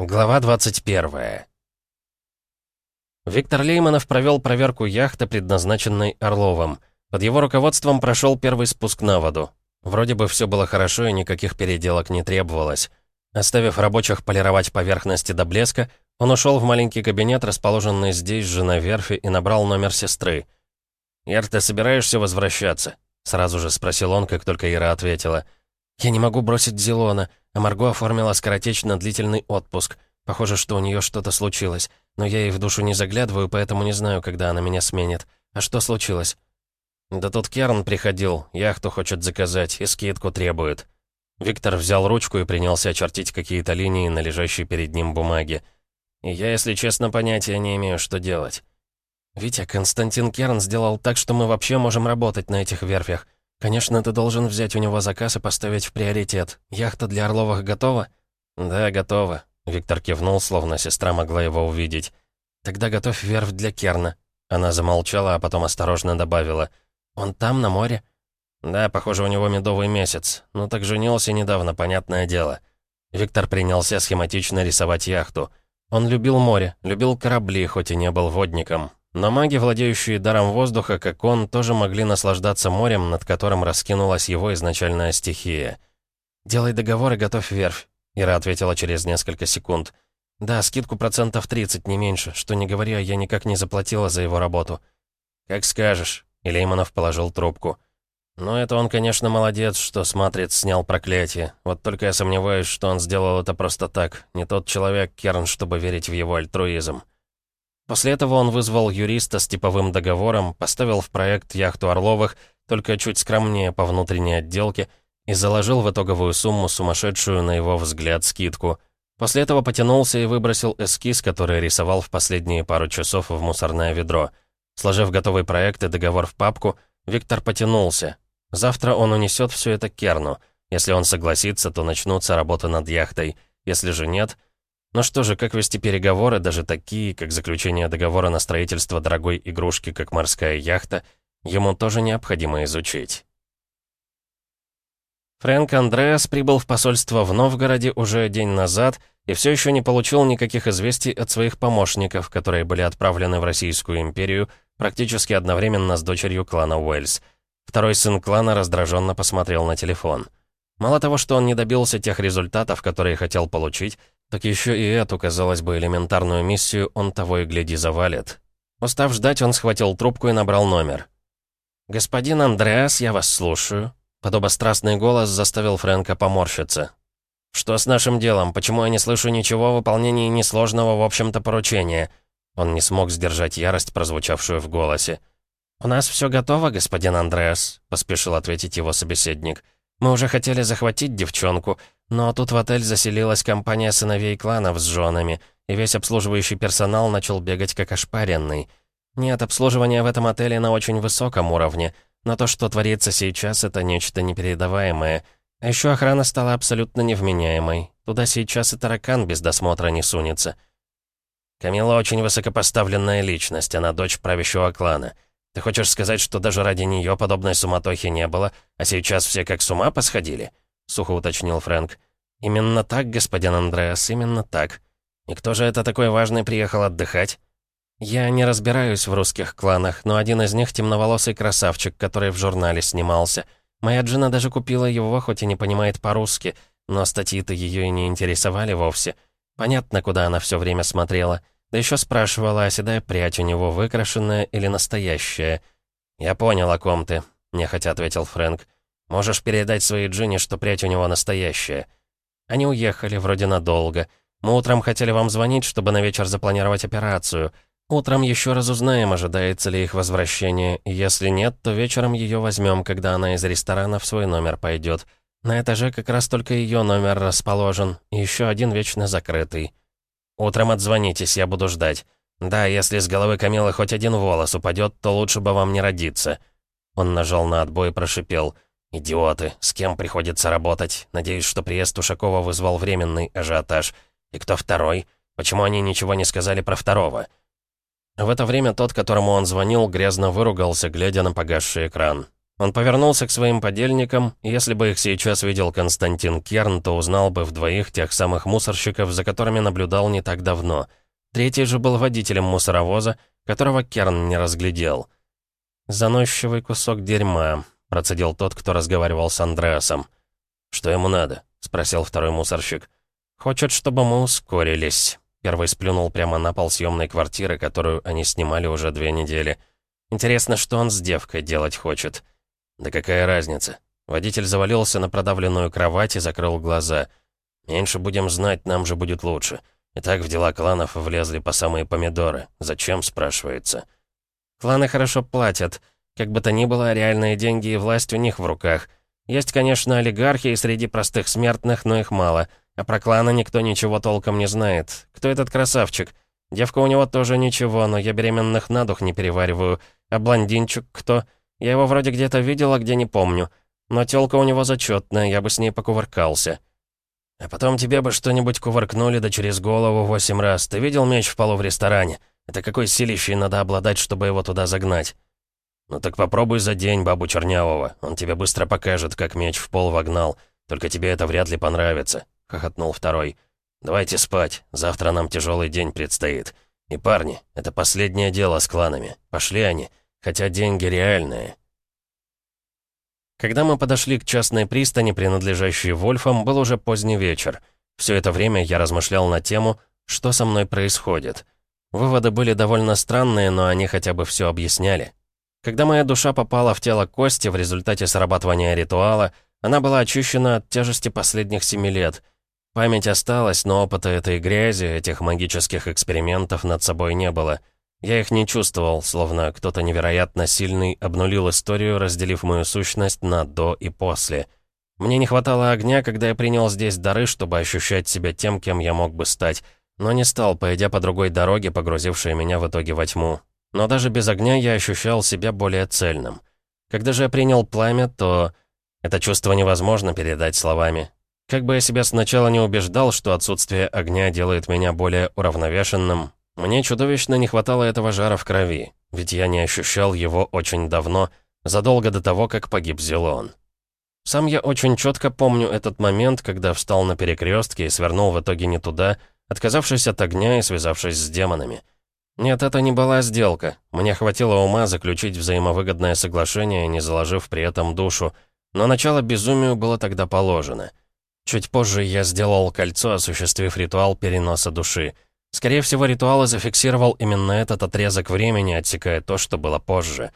Глава 21 Виктор Лейманов провел проверку яхты, предназначенной Орловым. Под его руководством прошел первый спуск на воду. Вроде бы все было хорошо и никаких переделок не требовалось. Оставив рабочих полировать поверхности до блеска, он ушел в маленький кабинет, расположенный здесь же на верфи, и набрал номер сестры. «Ир, ты собираешься возвращаться?» Сразу же спросил он, как только Ира ответила. «Я не могу бросить Зелона. А Марго оформила скоротечно длительный отпуск. Похоже, что у нее что-то случилось. Но я ей в душу не заглядываю, поэтому не знаю, когда она меня сменит. А что случилось? Да тут Керн приходил, яхту хочет заказать и скидку требует. Виктор взял ручку и принялся очертить какие-то линии на лежащей перед ним бумаге. И я, если честно, понятия не имею, что делать. «Витя, Константин Керн сделал так, что мы вообще можем работать на этих верфях. «Конечно, ты должен взять у него заказ и поставить в приоритет. Яхта для Орловых готова?» «Да, готова», — Виктор кивнул, словно сестра могла его увидеть. «Тогда готовь верфь для Керна». Она замолчала, а потом осторожно добавила. «Он там, на море?» «Да, похоже, у него медовый месяц. Ну так женился недавно, понятное дело». Виктор принялся схематично рисовать яхту. Он любил море, любил корабли, хоть и не был водником. Но маги, владеющие даром воздуха, как он, тоже могли наслаждаться морем, над которым раскинулась его изначальная стихия. «Делай договор и готовь верфь», — Ира ответила через несколько секунд. «Да, скидку процентов 30, не меньше. Что не говоря, а я никак не заплатила за его работу». «Как скажешь», — и Лейманов положил трубку. «Ну, это он, конечно, молодец, что смотрит, снял проклятие. Вот только я сомневаюсь, что он сделал это просто так. Не тот человек, Керн, чтобы верить в его альтруизм». После этого он вызвал юриста с типовым договором, поставил в проект яхту Орловых, только чуть скромнее по внутренней отделке, и заложил в итоговую сумму сумасшедшую, на его взгляд, скидку. После этого потянулся и выбросил эскиз, который рисовал в последние пару часов в мусорное ведро. Сложив готовый проект и договор в папку, Виктор потянулся. Завтра он унесет все это Керну. Если он согласится, то начнутся работы над яхтой. Если же нет — ну что же, как вести переговоры, даже такие, как заключение договора на строительство дорогой игрушки, как морская яхта, ему тоже необходимо изучить. Фрэнк Андреас прибыл в посольство в Новгороде уже день назад и все еще не получил никаких известий от своих помощников, которые были отправлены в Российскую империю практически одновременно с дочерью клана Уэльс. Второй сын клана раздраженно посмотрел на телефон. Мало того, что он не добился тех результатов, которые хотел получить, так еще и эту, казалось бы, элементарную миссию он того и гляди завалит. Устав ждать, он схватил трубку и набрал номер. «Господин Андреас, я вас слушаю». Подобострастный голос заставил Фрэнка поморщиться. «Что с нашим делом? Почему я не слышу ничего о выполнении несложного, в общем-то, поручения?» Он не смог сдержать ярость, прозвучавшую в голосе. «У нас все готово, господин Андреас», — поспешил ответить его собеседник. «Мы уже хотели захватить девчонку, но тут в отель заселилась компания сыновей кланов с женами, и весь обслуживающий персонал начал бегать как ошпаренный. Нет, обслуживание в этом отеле на очень высоком уровне, но то, что творится сейчас, это нечто непередаваемое. А еще охрана стала абсолютно невменяемой. Туда сейчас и таракан без досмотра не сунется. Камила очень высокопоставленная личность, она дочь правящего клана. Ты хочешь сказать, что даже ради нее подобной суматохи не было, а сейчас все как с ума посходили?» — сухо уточнил Фрэнк. «Именно так, господин Андреас, именно так. И кто же это такой важный приехал отдыхать?» «Я не разбираюсь в русских кланах, но один из них темноволосый красавчик, который в журнале снимался. Моя Джина даже купила его, хоть и не понимает по-русски, но статьи-то ее и не интересовали вовсе. Понятно, куда она все время смотрела. Да еще спрашивала, оседая прядь у него выкрашенная или настоящая. «Я понял, о ком ты», — нехотя ответил Фрэнк. Можешь передать своей Джинни, что прядь у него настоящая. Они уехали, вроде надолго. Мы утром хотели вам звонить, чтобы на вечер запланировать операцию. Утром еще раз узнаем, ожидается ли их возвращение. Если нет, то вечером ее возьмем, когда она из ресторана в свой номер пойдет. На этаже как раз только ее номер расположен, еще один вечно закрытый. Утром отзвонитесь, я буду ждать. Да, если с головы Камилы хоть один волос упадет, то лучше бы вам не родиться. Он нажал на отбой и прошипел — «Идиоты! С кем приходится работать? Надеюсь, что приезд Ушакова вызвал временный ажиотаж. И кто второй? Почему они ничего не сказали про второго?» В это время тот, которому он звонил, грязно выругался, глядя на погасший экран. Он повернулся к своим подельникам, и если бы их сейчас видел Константин Керн, то узнал бы в двоих тех самых мусорщиков, за которыми наблюдал не так давно. Третий же был водителем мусоровоза, которого Керн не разглядел. «Заносчивый кусок дерьма», — процедил тот, кто разговаривал с Андреасом. «Что ему надо?» — спросил второй мусорщик. «Хочет, чтобы мы ускорились». Первый сплюнул прямо на пол съемной квартиры, которую они снимали уже две недели. «Интересно, что он с девкой делать хочет?» «Да какая разница?» Водитель завалился на продавленную кровать и закрыл глаза. «Меньше будем знать, нам же будет лучше. И так в дела кланов влезли по самые помидоры. Зачем, спрашивается?» «Кланы хорошо платят. Как бы то ни было, реальные деньги и власть у них в руках. Есть, конечно, олигархи среди простых смертных, но их мало. А про кланы никто ничего толком не знает. Кто этот красавчик? Девка у него тоже ничего, но я беременных на дух не перевариваю. А блондинчик кто?» Я его вроде где-то видел, а где не помню. Но тёлка у него зачетная, я бы с ней покувыркался. А потом тебе бы что-нибудь кувыркнули, да через голову восемь раз. Ты видел меч в полу в ресторане? Это какой силищей надо обладать, чтобы его туда загнать? Ну так попробуй за день бабу Чернявого. Он тебе быстро покажет, как меч в пол вогнал. Только тебе это вряд ли понравится», — хохотнул второй. «Давайте спать. Завтра нам тяжелый день предстоит. И парни, это последнее дело с кланами. Пошли они. Хотя деньги реальные. Когда мы подошли к частной пристани, принадлежащей Вольфам, был уже поздний вечер. Все это время я размышлял на тему, что со мной происходит. Выводы были довольно странные, но они хотя бы все объясняли. Когда моя душа попала в тело Кости в результате срабатывания ритуала, она была очищена от тяжести последних семи лет. Память осталась, но опыта этой грязи, этих магических экспериментов над собой не было — я их не чувствовал, словно кто-то невероятно сильный обнулил историю, разделив мою сущность на «до» и «после». Мне не хватало огня, когда я принял здесь дары, чтобы ощущать себя тем, кем я мог бы стать, но не стал, пойдя по другой дороге, погрузившей меня в итоге во тьму. Но даже без огня я ощущал себя более цельным. Когда же я принял пламя, то... Это чувство невозможно передать словами. Как бы я себя сначала не убеждал, что отсутствие огня делает меня более уравновешенным, мне чудовищно не хватало этого жара в крови, ведь я не ощущал его очень давно, задолго до того, как погиб Зелон. Сам я очень четко помню этот момент, когда встал на перекрестке и свернул в итоге не туда, отказавшись от огня и связавшись с демонами. Нет, это не была сделка. Мне хватило ума заключить взаимовыгодное соглашение, не заложив при этом душу, но начало безумию было тогда положено. Чуть позже я сделал кольцо, осуществив ритуал переноса души — Скорее всего, ритуал зафиксировал именно этот отрезок времени, отсекая то, что было позже.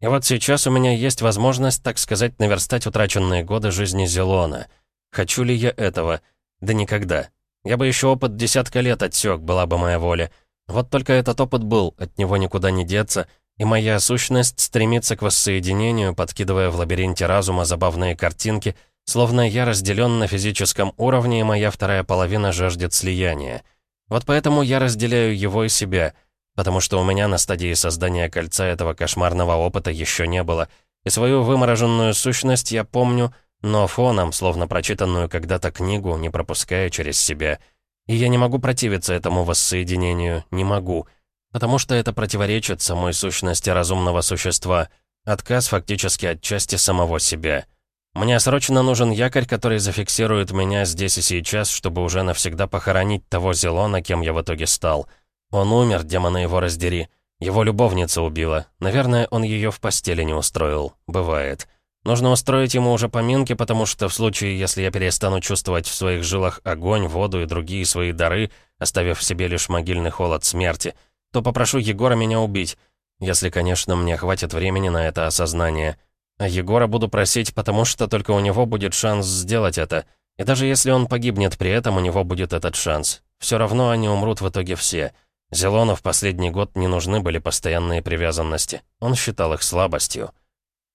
И вот сейчас у меня есть возможность, так сказать, наверстать утраченные годы жизни Зелона. Хочу ли я этого? Да никогда. Я бы еще опыт десятка лет отсек, была бы моя воля. Вот только этот опыт был, от него никуда не деться, и моя сущность стремится к воссоединению, подкидывая в лабиринте разума забавные картинки, словно я разделен на физическом уровне, и моя вторая половина жаждет слияния. Вот поэтому я разделяю его и себя, потому что у меня на стадии создания кольца этого кошмарного опыта еще не было, и свою вымороженную сущность я помню, но фоном, словно прочитанную когда-то книгу, не пропуская через себя. И я не могу противиться этому воссоединению, не могу, потому что это противоречит самой сущности разумного существа, отказ фактически от части самого себя. Мне срочно нужен якорь, который зафиксирует меня здесь и сейчас, чтобы уже навсегда похоронить того Зелона, кем я в итоге стал. Он умер, демона его раздери. Его любовница убила. Наверное, он ее в постели не устроил. Бывает. Нужно устроить ему уже поминки, потому что в случае, если я перестану чувствовать в своих жилах огонь, воду и другие свои дары, оставив в себе лишь могильный холод смерти, то попрошу Егора меня убить. Если, конечно, мне хватит времени на это осознание. А Егора буду просить, потому что только у него будет шанс сделать это. И даже если он погибнет при этом, у него будет этот шанс. Все равно они умрут в итоге все. Зелону в последний год не нужны были постоянные привязанности. Он считал их слабостью.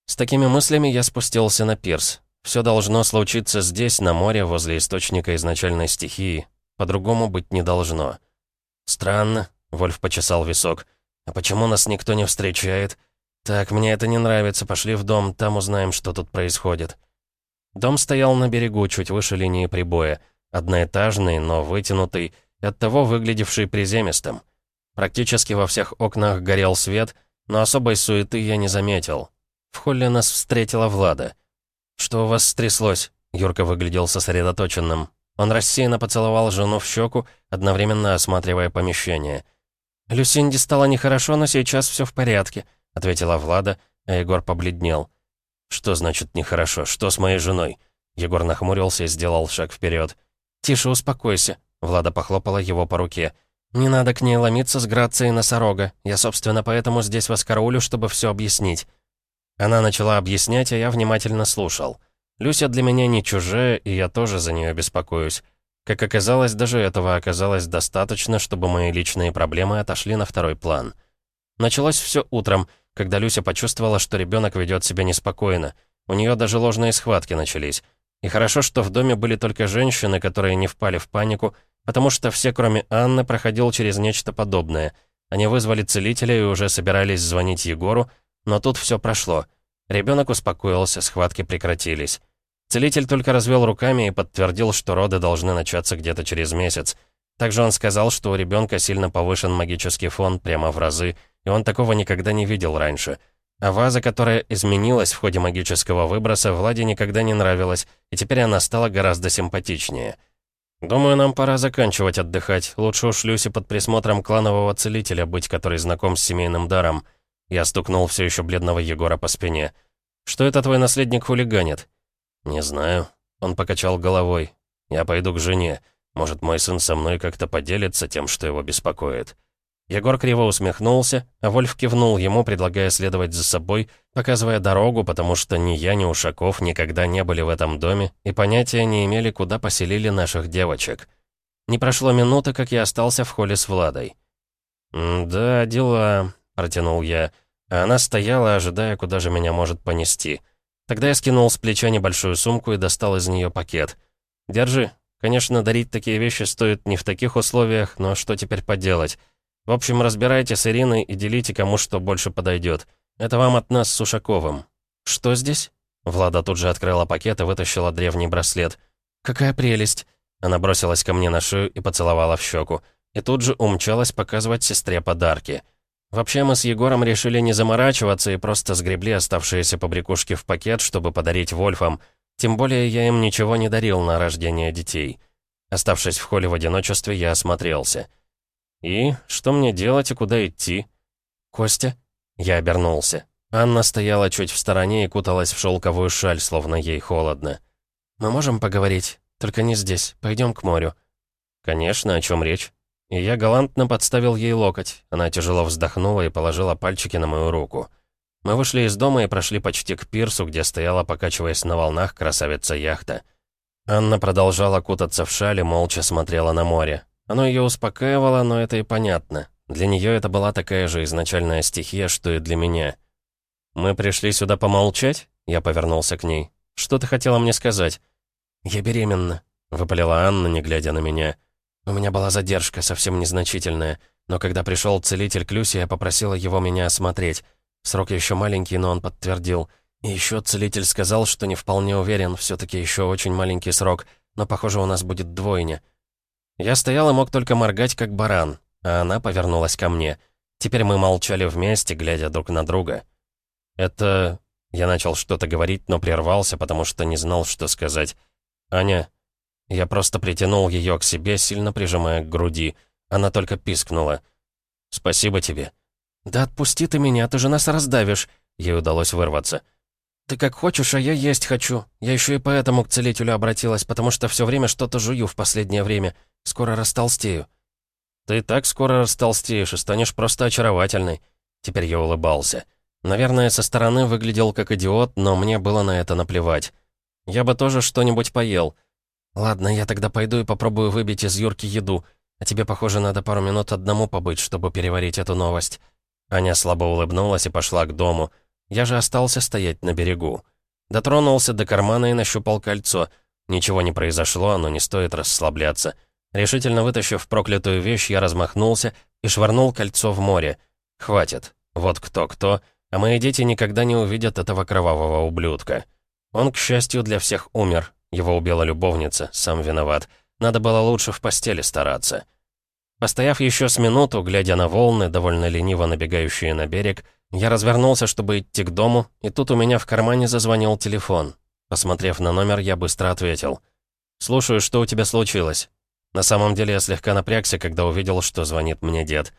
С такими мыслями я спустился на пирс. Все должно случиться здесь, на море, возле источника изначальной стихии. По-другому быть не должно. «Странно», — Вольф почесал висок. «А почему нас никто не встречает?» «Так, мне это не нравится. Пошли в дом, там узнаем, что тут происходит». Дом стоял на берегу, чуть выше линии прибоя. Одноэтажный, но вытянутый, и оттого выглядевший приземистым. Практически во всех окнах горел свет, но особой суеты я не заметил. В холле нас встретила Влада. «Что у вас стряслось?» Юрка выглядел сосредоточенным. Он рассеянно поцеловал жену в щеку, одновременно осматривая помещение. «Люсинде стало нехорошо, но сейчас все в порядке», — ответила Влада, а Егор побледнел. «Что значит нехорошо? Что с моей женой?» Егор нахмурился и сделал шаг вперед. «Тише, успокойся», — Влада похлопала его по руке. «Не надо к ней ломиться с грацией носорога. Я, собственно, поэтому здесь вас караулю, чтобы все объяснить». Она начала объяснять, а я внимательно слушал. Люся для меня не чужая, и я тоже за нее беспокоюсь. Как оказалось, даже этого оказалось достаточно, чтобы мои личные проблемы отошли на второй план. Началось все утром, когда Люся почувствовала, что ребенок ведет себя неспокойно. У нее даже ложные схватки начались. И хорошо, что в доме были только женщины, которые не впали в панику, потому что все, кроме Анны, проходил через нечто подобное. Они вызвали целителя и уже собирались звонить Егору, но тут все прошло. Ребенок успокоился, схватки прекратились. Целитель только развел руками и подтвердил, что роды должны начаться где-то через месяц. Также он сказал, что у ребенка сильно повышен магический фон прямо в разы, и он такого никогда не видел раньше. А ваза, которая изменилась в ходе магического выброса, Владе никогда не нравилась, и теперь она стала гораздо симпатичнее. «Думаю, нам пора заканчивать отдыхать. Лучше уж Люси под присмотром кланового целителя быть, который знаком с семейным даром». Я стукнул все еще бледного Егора по спине. «Что это твой наследник хулиганит?» «Не знаю». Он покачал головой. «Я пойду к жене. Может, мой сын со мной как-то поделится тем, что его беспокоит». Егор криво усмехнулся, а Вольф кивнул ему, предлагая следовать за собой, показывая дорогу, потому что ни я, ни Ушаков никогда не были в этом доме и понятия не имели, куда поселили наших девочек. Не прошло минуты, как я остался в холле с Владой. «Да, дела», — протянул я, а она стояла, ожидая, куда же меня может понести. Тогда я скинул с плеча небольшую сумку и достал из нее пакет. «Держи. Конечно, дарить такие вещи стоит не в таких условиях, но что теперь поделать? В общем, разбирайте с Ириной и делите, кому что больше подойдет. Это вам от нас с Ушаковым». «Что здесь?» Влада тут же открыла пакет и вытащила древний браслет. «Какая прелесть!» Она бросилась ко мне на шею и поцеловала в щеку. И тут же умчалась показывать сестре подарки. Вообще мы с Егором решили не заморачиваться и просто сгребли оставшиеся побрякушки в пакет, чтобы подарить Вольфам. Тем более я им ничего не дарил на рождение детей. Оставшись в холле в одиночестве, я осмотрелся. «И? Что мне делать и куда идти?» «Костя?» Я обернулся. Анна стояла чуть в стороне и куталась в шелковую шаль, словно ей холодно. «Мы можем поговорить? Только не здесь. Пойдем к морю». «Конечно, о чем речь?» И я галантно подставил ей локоть. Она тяжело вздохнула и положила пальчики на мою руку. Мы вышли из дома и прошли почти к пирсу, где стояла, покачиваясь на волнах, красавица-яхта. Анна продолжала кутаться в шале, молча смотрела на море. Оно ее успокаивало, но это и понятно. Для нее это была такая же изначальная стихия, что и для меня. «Мы пришли сюда помолчать?» Я повернулся к ней. «Что ты хотела мне сказать?» «Я беременна», — выпалила Анна, не глядя на меня. У меня была задержка, совсем незначительная, но когда пришел целитель Клюси, я попросила его меня осмотреть. Срок еще маленький, но он подтвердил. И еще целитель сказал, что не вполне уверен, все-таки еще очень маленький срок, но, похоже, у нас будет двойня. Я стоял и мог только моргать, как баран, а она повернулась ко мне. Теперь мы молчали вместе, глядя друг на друга. «Это...» Я начал что-то говорить, но прервался, потому что не знал, что сказать. «Аня, я просто притянул ее к себе, сильно прижимая к груди. Она только пискнула. «Спасибо тебе». «Да отпусти ты меня, ты же нас раздавишь!» Ей удалось вырваться. «Ты как хочешь, а я есть хочу. Я еще и поэтому к целителю обратилась, потому что все время что-то жую в последнее время. Скоро растолстею». «Ты так скоро растолстеешь и станешь просто очаровательной». Теперь я улыбался. Наверное, со стороны выглядел как идиот, но мне было на это наплевать. Я бы тоже что-нибудь поел. «Ладно, я тогда пойду и попробую выбить из Юрки еду. А тебе, похоже, надо пару минут одному побыть, чтобы переварить эту новость». Аня слабо улыбнулась и пошла к дому. Я же остался стоять на берегу. Дотронулся до кармана и нащупал кольцо. Ничего не произошло, но не стоит расслабляться. Решительно вытащив проклятую вещь, я размахнулся и швырнул кольцо в море. «Хватит. Вот кто-кто, а мои дети никогда не увидят этого кровавого ублюдка». Он, к счастью, для всех умер, его убила любовница, сам виноват. Надо было лучше в постели стараться. Постояв еще с минуту, глядя на волны, довольно лениво набегающие на берег, Я развернулся, чтобы идти к дому, и тут у меня в кармане зазвонил телефон. Посмотрев на номер, я быстро ответил. «Слушаю, что у тебя случилось?» На самом деле я слегка напрягся, когда увидел, что звонит мне дед.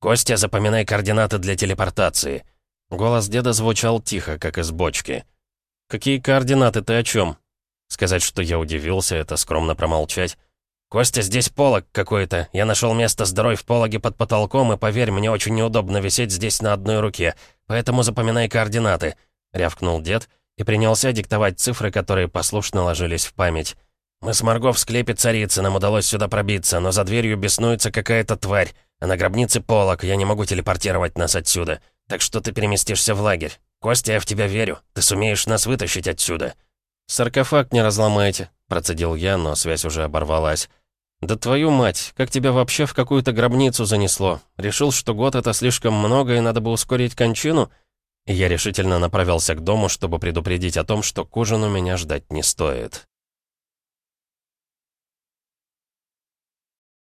«Костя, запоминай координаты для телепортации». Голос деда звучал тихо, как из бочки. «Какие координаты, ты о чем? Сказать, что я удивился, это скромно промолчать. «Костя, здесь полог какой-то. Я нашел место с дырой в пологе под потолком, и поверь, мне очень неудобно висеть здесь на одной руке, поэтому запоминай координаты», — рявкнул дед и принялся диктовать цифры, которые послушно ложились в память. «Мы с Марго в склепе царицы, нам удалось сюда пробиться, но за дверью беснуется какая-то тварь, а на гробнице полог, я не могу телепортировать нас отсюда, так что ты переместишься в лагерь. Костя, я в тебя верю, ты сумеешь нас вытащить отсюда». «Саркофаг не разломайте», — процедил я, но связь уже оборвалась. «Да твою мать, как тебя вообще в какую-то гробницу занесло? Решил, что год — это слишком много, и надо бы ускорить кончину?» Я решительно направился к дому, чтобы предупредить о том, что к ужину меня ждать не стоит.